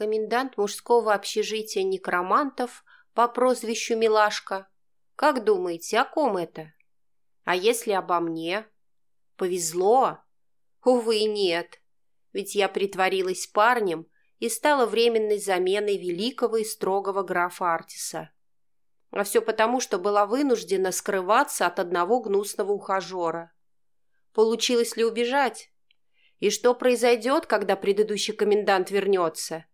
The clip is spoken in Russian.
комендант мужского общежития некромантов по прозвищу Милашка. Как думаете, о ком это? А если обо мне? Повезло? Увы, нет. Ведь я притворилась парнем и стала временной заменой великого и строгого графа Артиса. А все потому, что была вынуждена скрываться от одного гнусного ухажера. Получилось ли убежать? И что произойдет, когда предыдущий комендант вернется?